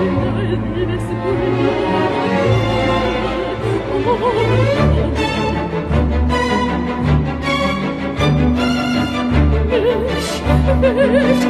Ich, ich,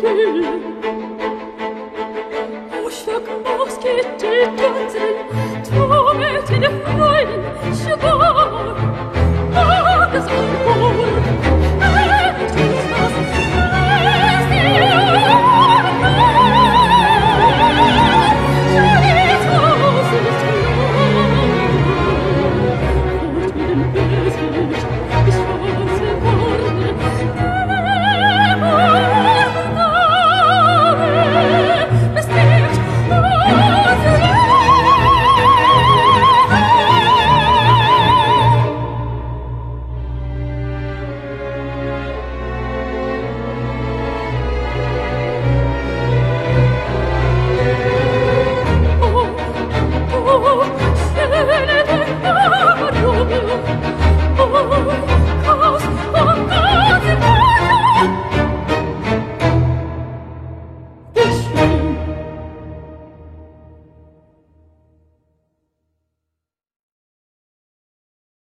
Thank you.